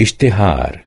Esterrar